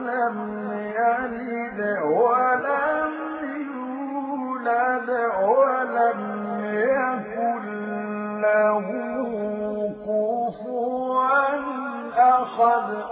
لم يلد ولم يولد قد